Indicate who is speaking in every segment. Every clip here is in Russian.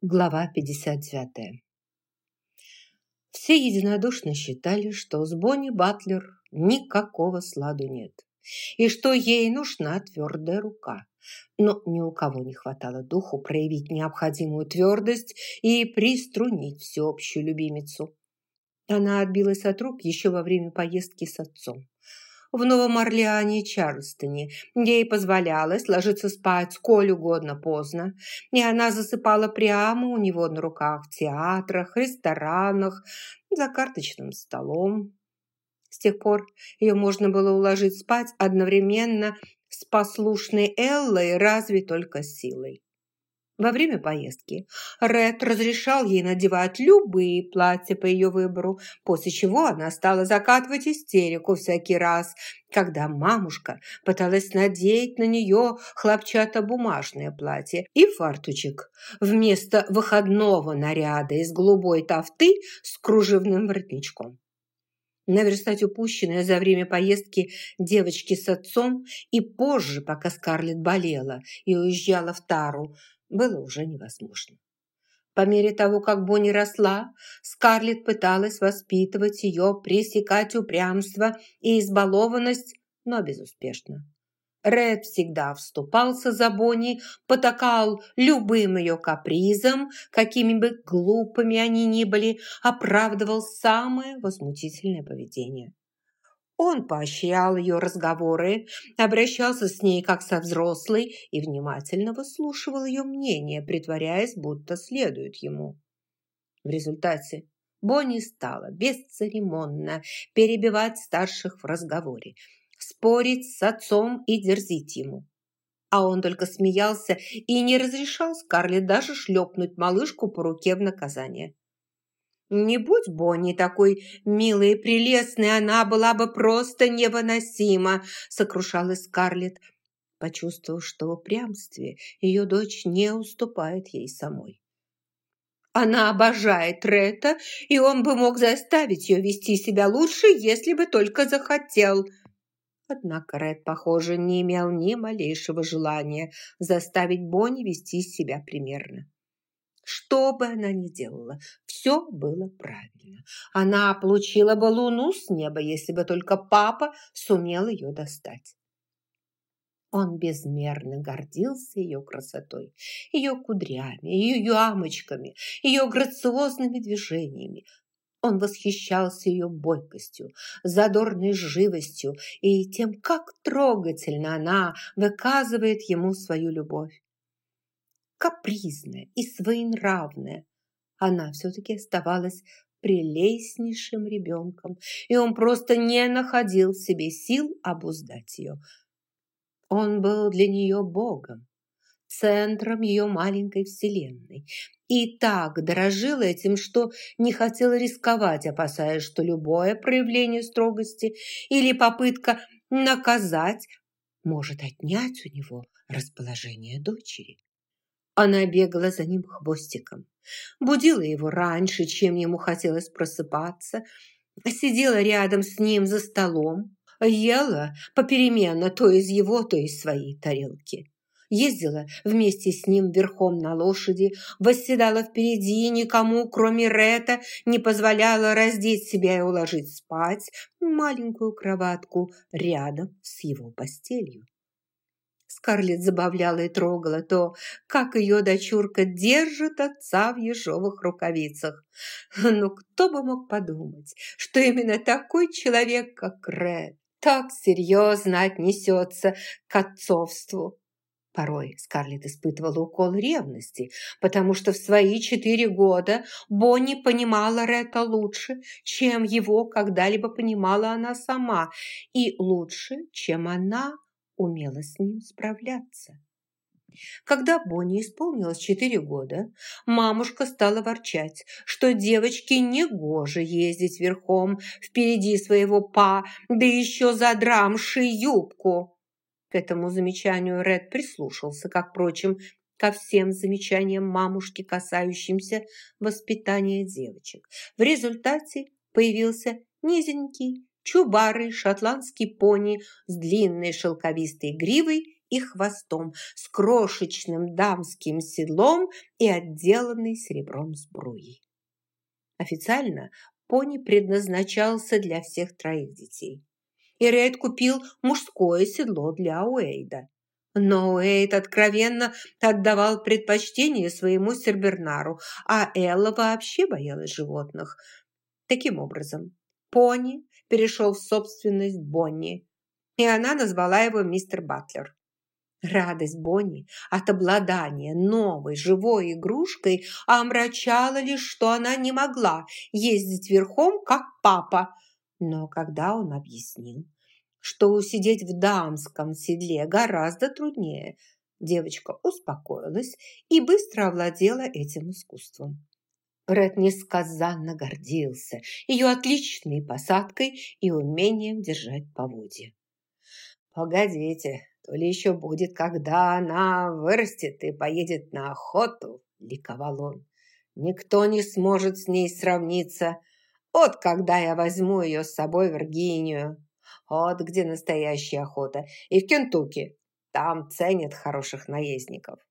Speaker 1: Глава 59. Все единодушно считали, что с Бонни Батлер никакого сладу нет, и что ей нужна твердая рука. Но ни у кого не хватало духу проявить необходимую твердость и приструнить всеобщую любимицу. Она отбилась от рук еще во время поездки с отцом в Новом Орлеане и Чарльстоне. Ей позволялось ложиться спать сколь угодно поздно, и она засыпала прямо у него на руках в театрах, ресторанах, за карточным столом. С тех пор ее можно было уложить спать одновременно с послушной Эллой, разве только силой. Во время поездки Ред разрешал ей надевать любые платья по ее выбору, после чего она стала закатывать истерику всякий раз, когда мамушка пыталась надеть на нее хлопчатобумажное платье и фартучек вместо выходного наряда из голубой тафты с кружевным воротничком. Наверстать упущенное за время поездки девочки с отцом и позже, пока Скарлетт болела и уезжала в Тару, было уже невозможно. По мере того, как Бонни росла, Скарлетт пыталась воспитывать ее, пресекать упрямство и избалованность, но безуспешно. Ред всегда вступался за Бонни, потакал любым ее капризом, какими бы глупыми они ни были, оправдывал самое возмутительное поведение. Он поощрял ее разговоры, обращался с ней как со взрослой и внимательно выслушивал ее мнение, притворяясь, будто следует ему. В результате Бонни стала бесцеремонно перебивать старших в разговоре, спорить с отцом и дерзить ему. А он только смеялся и не разрешал Скарлетт даже шлепнуть малышку по руке в наказание. Не будь Бонни такой милой и прелестной, она была бы просто невыносима, сокрушалась Скарлетт, почувствовав, что в упрямстве ее дочь не уступает ей самой. Она обожает Ретта, и он бы мог заставить ее вести себя лучше, если бы только захотел. Однако Ред, похоже, не имел ни малейшего желания заставить Бонни вести себя примерно. Что бы она ни делала, все было правильно. Она получила бы луну с неба, если бы только папа сумел ее достать. Он безмерно гордился ее красотой, ее кудрями, ее ямочками, ее грациозными движениями. Он восхищался ее бойкостью, задорной живостью и тем, как трогательно она выказывает ему свою любовь капризная и своенравная, она все-таки оставалась прелестнейшим ребенком, и он просто не находил в себе сил обуздать ее. Он был для нее Богом, центром ее маленькой вселенной, и так дорожил этим, что не хотел рисковать, опасаясь, что любое проявление строгости или попытка наказать может отнять у него расположение дочери. Она бегала за ним хвостиком, будила его раньше, чем ему хотелось просыпаться, сидела рядом с ним за столом, ела попеременно то из его, то из своей тарелки. Ездила вместе с ним верхом на лошади, восседала впереди, никому, кроме Рета, не позволяла раздеть себя и уложить спать маленькую кроватку рядом с его постелью. Скарлетт забавляла и трогала то, как ее дочурка держит отца в ежовых рукавицах. Но кто бы мог подумать, что именно такой человек, как Ред, так серьезно отнесется к отцовству. Порой Скарлетт испытывала укол ревности, потому что в свои четыре года Бонни понимала Ретта лучше, чем его когда-либо понимала она сама, и лучше, чем она умела с ним справляться. Когда Бонни исполнилось четыре года, мамушка стала ворчать, что девочке негоже ездить верхом впереди своего па, да еще задрамши юбку. К этому замечанию Ред прислушался, как, впрочем, ко всем замечаниям мамушки, касающимся воспитания девочек. В результате появился низенький, чубарый шотландский пони с длинной шелковистой гривой и хвостом, с крошечным дамским седлом и отделанной серебром сбруей. Официально пони предназначался для всех троих детей. И Рейд купил мужское седло для Уэйда. Но Уэйд откровенно отдавал предпочтение своему Сербернару, а Элла вообще боялась животных. Таким образом, пони перешел в собственность Бонни, и она назвала его мистер Батлер. Радость Бонни от обладания новой живой игрушкой омрачала лишь, что она не могла ездить верхом, как папа. Но когда он объяснил, что усидеть в дамском седле гораздо труднее, девочка успокоилась и быстро овладела этим искусством. Ред несказанно гордился ее отличной посадкой и умением держать поводья. «Погодите, то ли еще будет, когда она вырастет и поедет на охоту», – ликовал он. «Никто не сможет с ней сравниться. Вот когда я возьму ее с собой в Виргинию. Вот где настоящая охота. И в Кентукки. Там ценят хороших наездников».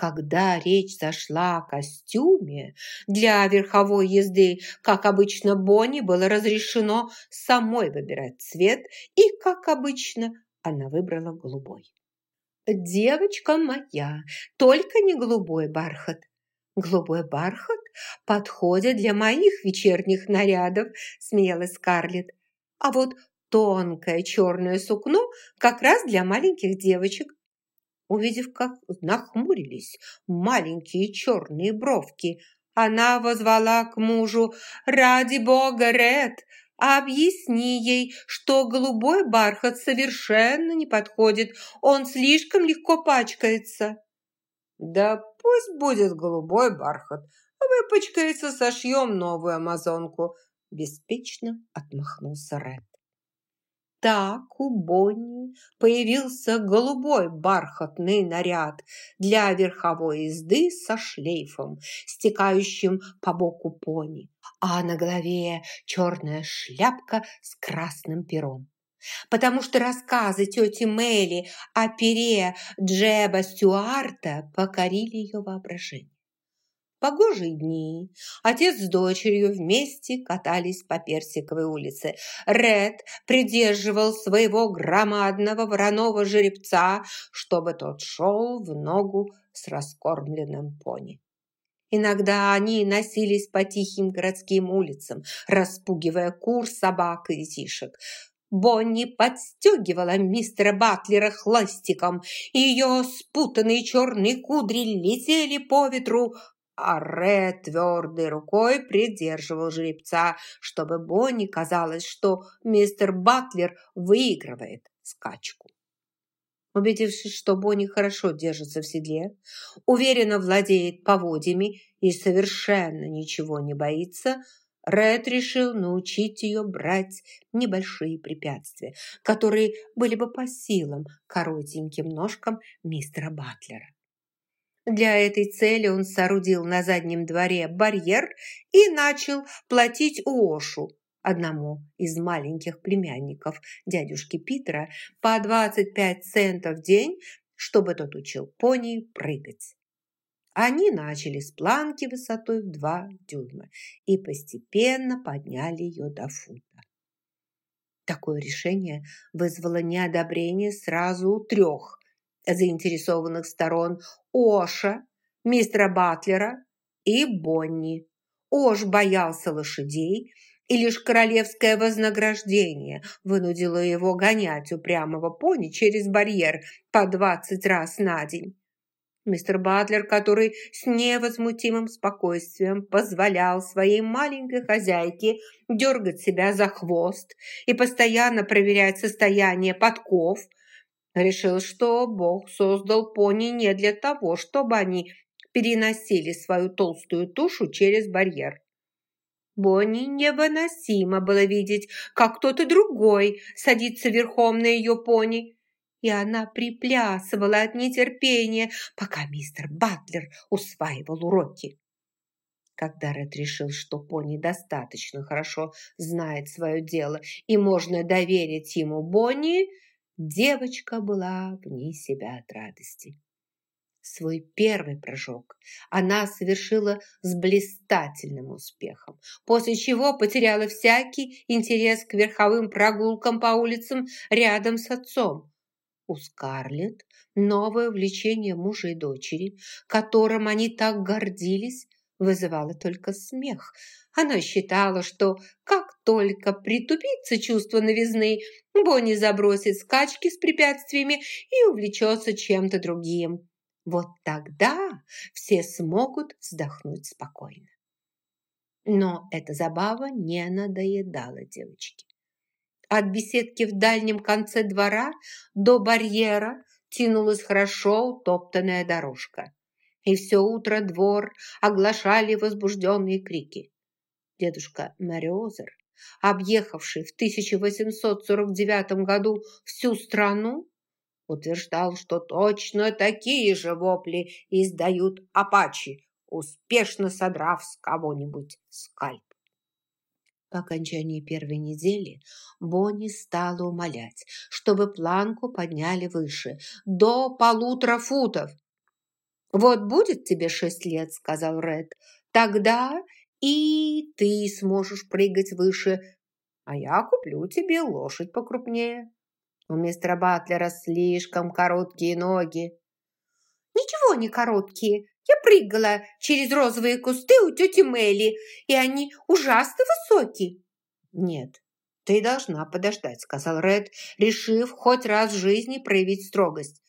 Speaker 1: Когда речь зашла о костюме для верховой езды, как обычно, Бонни было разрешено самой выбирать цвет, и, как обычно, она выбрала голубой. «Девочка моя, только не голубой бархат. Голубой бархат подходит для моих вечерних нарядов», смеялась Скарлетт. «А вот тонкое черное сукно как раз для маленьких девочек. Увидев, как нахмурились маленькие черные бровки, она возвала к мужу «Ради бога, Ред, Объясни ей, что голубой бархат совершенно не подходит, он слишком легко пачкается. Да пусть будет голубой бархат, выпачкается, сошьем новую амазонку. Беспечно отмахнулся Ред. Так у Бонни появился голубой бархатный наряд для верховой езды со шлейфом, стекающим по боку пони, а на голове черная шляпка с красным пером. Потому что рассказы тети Мэли о пере Джеба Стюарта покорили ее воображение погожие дни отец с дочерью вместе катались по Персиковой улице. Ред придерживал своего громадного вороного жеребца, чтобы тот шел в ногу с раскормленным пони. Иногда они носились по тихим городским улицам, распугивая кур, собак и детишек. Бонни подстегивала мистера Батлера хлыстиком, и ее спутанные черные кудри летели по ветру, а Ред твердой рукой придерживал жеребца, чтобы Бонни казалось, что мистер Батлер выигрывает скачку. Убедившись, что Бонни хорошо держится в седле, уверенно владеет поводьями и совершенно ничего не боится, Ред решил научить ее брать небольшие препятствия, которые были бы по силам коротеньким ножкам мистера Батлера. Для этой цели он соорудил на заднем дворе барьер и начал платить Уошу, одному из маленьких племянников дядюшки Питера, по 25 центов в день, чтобы тот учил пони прыгать. Они начали с планки высотой в 2 дюйма и постепенно подняли ее до фута. Такое решение вызвало неодобрение сразу у трех заинтересованных сторон Оша, мистера Батлера и Бонни. Ош боялся лошадей, и лишь королевское вознаграждение вынудило его гонять упрямого пони через барьер по двадцать раз на день. Мистер Батлер, который с невозмутимым спокойствием позволял своей маленькой хозяйке дергать себя за хвост и постоянно проверять состояние подков – Решил, что Бог создал пони не для того, чтобы они переносили свою толстую тушу через барьер. Бонни невыносимо было видеть, как кто-то другой садится верхом на ее пони, и она приплясывала от нетерпения, пока мистер Батлер усваивал уроки. Когда Ред решил, что пони достаточно хорошо знает свое дело и можно доверить ему Бонни, Девочка была вне себя от радости. Свой первый прыжок она совершила с блистательным успехом, после чего потеряла всякий интерес к верховым прогулкам по улицам рядом с отцом. У Скарлетт новое увлечение мужа и дочери, которым они так гордились, вызывало только смех. Она считала, что как только притупится чувство новизны, Бонни забросит скачки с препятствиями и увлечется чем-то другим. Вот тогда все смогут вздохнуть спокойно. Но эта забава не надоедала девочке. От беседки в дальнем конце двора до барьера тянулась хорошо утоптанная дорожка. И все утро двор оглашали возбужденные крики. Дедушка Мариозер, объехавший в 1849 году всю страну, утверждал, что точно такие же вопли издают апачи, успешно содрав с кого-нибудь скальп. По окончании первой недели Бонни стала умолять, чтобы планку подняли выше, до полутора футов. «Вот будет тебе шесть лет», — сказал Ред, — «тогда и ты сможешь прыгать выше, а я куплю тебе лошадь покрупнее». У мистера Батлера слишком короткие ноги. Ничего не короткие. Я прыгала через розовые кусты у тети Мелли, и они ужасно высокие. Нет, ты должна подождать, сказал Ред, решив хоть раз в жизни проявить строгость.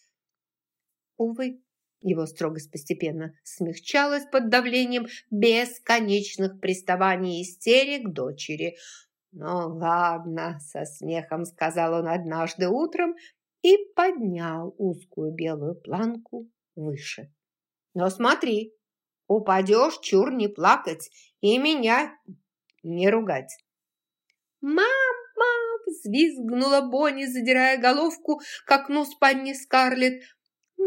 Speaker 1: Увы, его строгость постепенно смягчалась под давлением бесконечных приставаний и истерик дочери – «Ну ладно», – со смехом сказал он однажды утром и поднял узкую белую планку выше. «Но смотри, упадешь, чур не плакать и меня не ругать». «Мама!» – взвизгнула Бонни, задирая головку к окну спальни Скарлетт.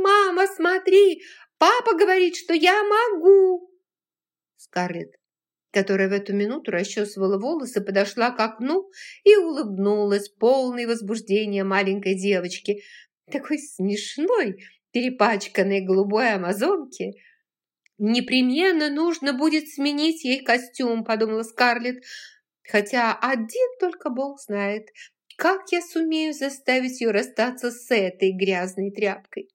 Speaker 1: «Мама, смотри! Папа говорит, что я могу!» Скарлетт которая в эту минуту расчесывала волосы, подошла к окну и улыбнулась, полной возбуждения маленькой девочки, такой смешной, перепачканной голубой амазонки. «Непременно нужно будет сменить ей костюм», – подумала Скарлетт, «хотя один только Бог знает, как я сумею заставить ее расстаться с этой грязной тряпкой».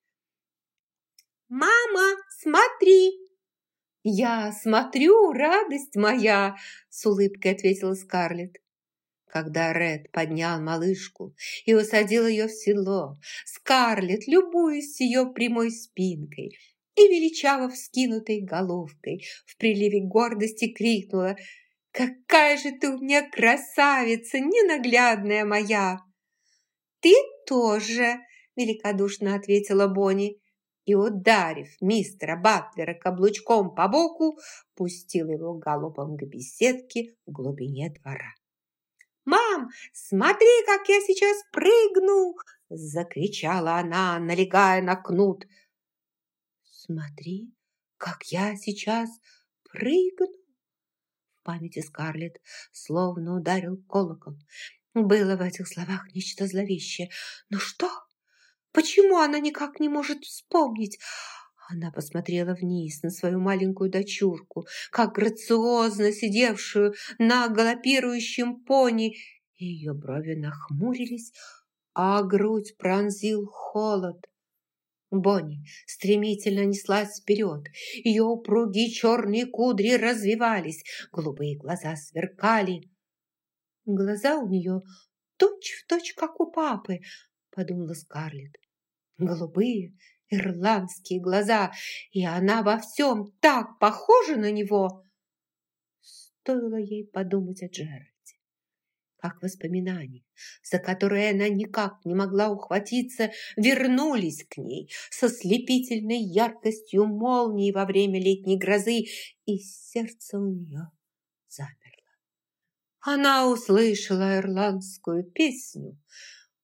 Speaker 1: «Мама, смотри!» «Я смотрю, радость моя!» – с улыбкой ответила Скарлетт. Когда Ред поднял малышку и усадил ее в седло, Скарлетт, любуясь ее прямой спинкой и величаво вскинутой головкой, в приливе гордости крикнула «Какая же ты у меня красавица, ненаглядная моя!» «Ты тоже!» – великодушно ответила Бонни и, ударив мистера Батлера каблучком по боку, пустил его галопом к беседке в глубине двора. «Мам, смотри, как я сейчас прыгну!» – закричала она, налегая на кнут. «Смотри, как я сейчас прыгну!» В памяти Скарлетт словно ударил колокол. Было в этих словах нечто зловещее. «Ну что?» Почему она никак не может вспомнить? Она посмотрела вниз на свою маленькую дочурку, как грациозно сидевшую на галопирующем пони. Ее брови нахмурились, а грудь пронзил холод. Бонни стремительно неслась вперед. Ее упругие черные кудри развивались, голубые глаза сверкали. Глаза у нее точь-в-точь, точь, как у папы, подумала Скарлетт. Голубые ирландские глаза, и она во всем так похожа на него. Стоило ей подумать о Джеральде. Как воспоминания, за которые она никак не могла ухватиться, вернулись к ней со слепительной яркостью молнии во время летней грозы, и сердце у нее замерло. Она услышала ирландскую песню –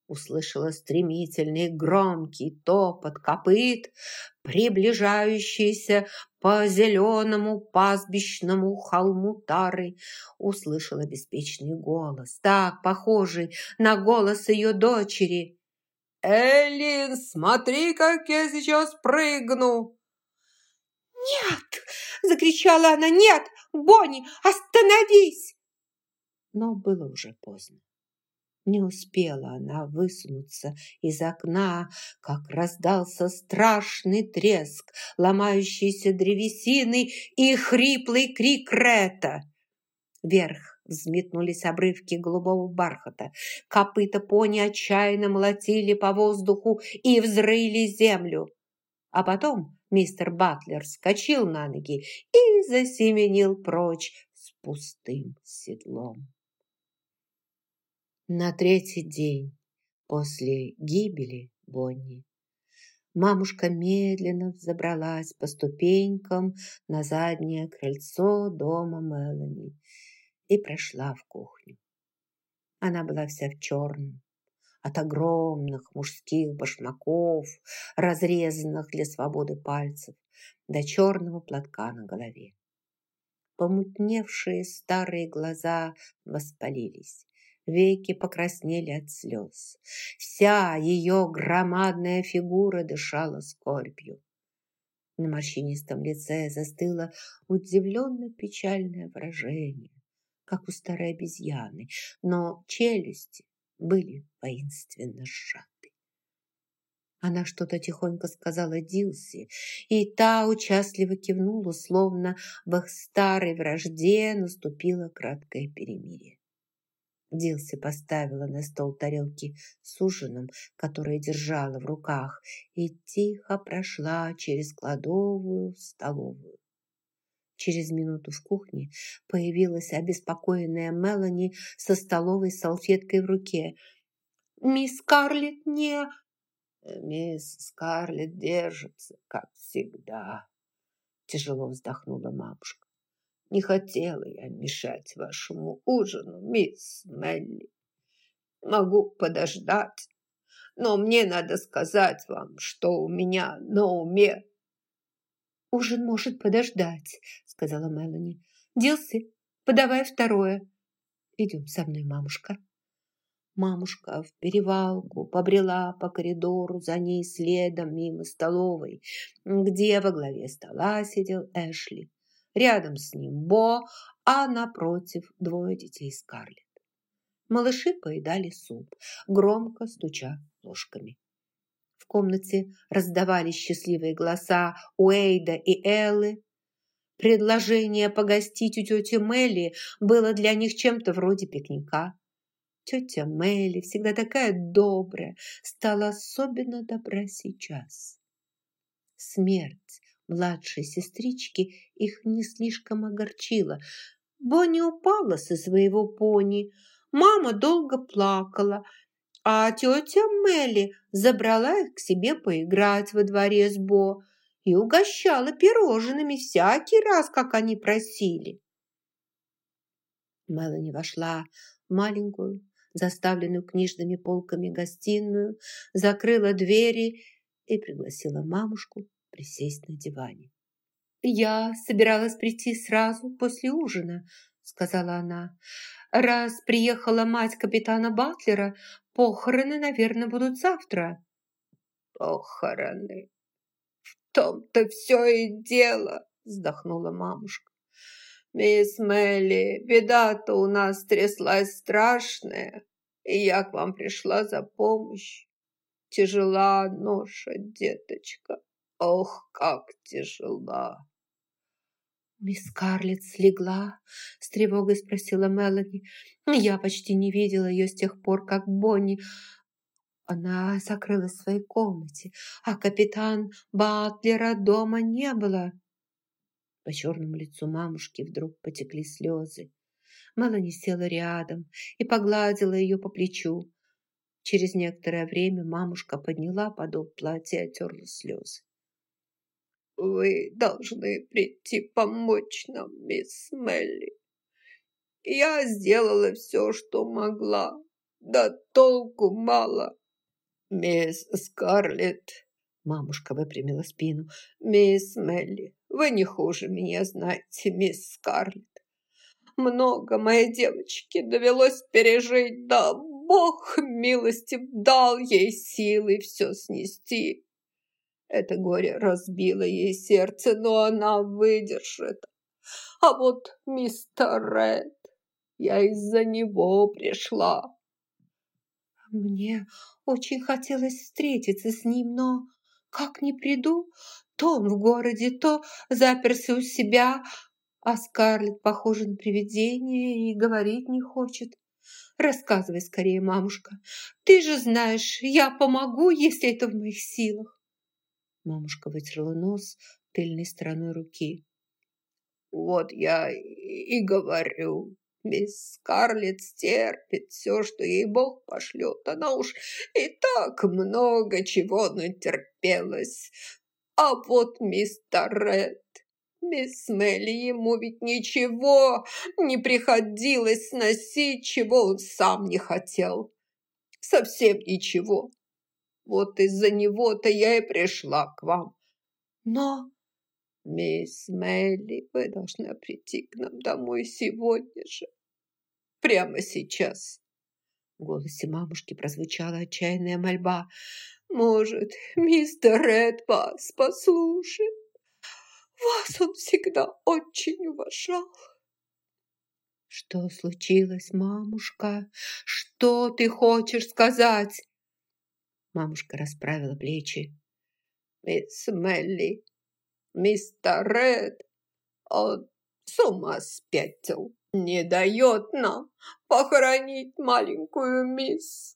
Speaker 1: услышала стремительный громкий топот копыт, приближающийся по зеленому пастбищному холму Тары, услышала беспечный голос, так похожий на голос ее дочери. «Эллин, смотри, как я сейчас прыгну!»
Speaker 2: «Нет!» – закричала она. «Нет! Бонни, остановись!»
Speaker 1: Но было уже поздно. Не успела она высунуться из окна, как раздался страшный треск ломающейся древесины и хриплый крик Рета. Вверх взметнулись обрывки голубого бархата. Копыта пони отчаянно молотили по воздуху и взрыли землю. А потом мистер Батлер вскочил на ноги и засеменил прочь с пустым седлом. На третий день после гибели Бонни мамушка медленно взобралась по ступенькам на заднее крыльцо дома Мелани и прошла в кухню. Она была вся в черном, от огромных мужских башмаков, разрезанных для свободы пальцев, до черного платка на голове. Помутневшие старые глаза воспалились, Веки покраснели от слез. Вся ее громадная фигура дышала скорбью. На морщинистом лице застыло удивленно печальное выражение, как у старой обезьяны, но челюсти были воинственно сжаты. Она что-то тихонько сказала Дилси, и та участливо кивнула, словно в их старой вражде наступило краткое перемирие. Дилси поставила на стол тарелки с ужином, которые держала в руках, и тихо прошла через кладовую в столовую. Через минуту в кухне появилась обеспокоенная Мелани со столовой салфеткой в руке. «Мисс Скарлетт не...» «Мисс Скарлетт держится, как всегда», – тяжело вздохнула бабушка. Не хотела я мешать вашему ужину, мисс Мелли. Могу подождать, но мне надо сказать вам, что у меня на уме.
Speaker 2: «Ужин может подождать», — сказала Мелани. «Дилси, подавай второе». «Идем со мной, мамушка». Мамушка в перевалку побрела по коридору за ней следом мимо столовой, где во главе стола сидел Эшли. Рядом с ним Бо, а напротив двое детей Скарлетт. Малыши поедали суп, громко стуча ложками. В комнате раздавались счастливые голоса Уэйда и Эллы. Предложение погостить у тети Мелли было для них чем-то вроде пикника. Тетя Мелли, всегда такая добрая, стала особенно добра сейчас. Смерть младшей сестрички их не слишком огорчила. Бонни упала со своего пони. Мама долго плакала, а тетя Мелли забрала их к себе поиграть во дворе с Бо и угощала пирожными всякий раз, как они просили. Мелани вошла в маленькую, заставленную книжными полками гостиную, закрыла двери и пригласила мамушку присесть на диване. «Я собиралась прийти сразу после ужина», — сказала она. «Раз приехала мать капитана Батлера, похороны, наверное, будут завтра».
Speaker 1: «Похороны? В том-то все и дело», — вздохнула мамушка. «Мисс Мелли, беда-то у нас тряслась страшная, и я к вам пришла за помощью. Тяжела ноша, деточка. Ох, как тяжела!»
Speaker 2: «Мисс Карлетт слегла?» – с тревогой спросила Мелани. «Я почти не видела ее с тех пор, как Бонни...» Она закрылась в своей комнате, а капитан Батлера дома не было. По черному лицу мамушки вдруг потекли слезы. Мелани села рядом и погладила ее по плечу. Через некоторое время мамушка подняла подол платья и оттерла слезы.
Speaker 1: Вы должны прийти помочь нам, мисс Мелли. Я сделала все, что могла, да толку мало. Мисс Скарлетт, мамушка выпрямила спину, мисс Мелли, вы не хуже меня знаете, мисс Скарлетт. Много моей девочке довелось пережить, да Бог милостив дал ей силы все снести. Это горе разбило ей сердце, но она выдержит. А вот мистер Ред, я из-за него пришла.
Speaker 2: Мне очень хотелось встретиться с ним, но как не приду, то он в городе, то заперся у себя, а Скарлетт похожа на привидение и говорить не хочет. Рассказывай скорее, мамушка. Ты же знаешь, я помогу, если это в моих силах. Мамушка вытерла нос тыльной стороной руки.
Speaker 1: Вот я и говорю, мисс Скарлетт стерпит все, что ей Бог пошлет. Она уж и так много чего натерпелась. А вот мистер Ред, мисс Мелли, ему ведь ничего не приходилось носить, чего он сам не хотел. Совсем ничего. Вот из-за него-то я и пришла к вам. Но, мисс Мелли, вы должны прийти к нам домой сегодня же. Прямо сейчас.
Speaker 2: В голосе мамушки прозвучала отчаянная мольба. Может, мистер Ред вас послушает? Вас он всегда очень уважал. Что случилось, мамушка? Что ты хочешь сказать? Мамушка расправила плечи.
Speaker 1: Мисс Мелли, мистер Ред, он с ума спятил. Не дает нам похоронить маленькую мисс.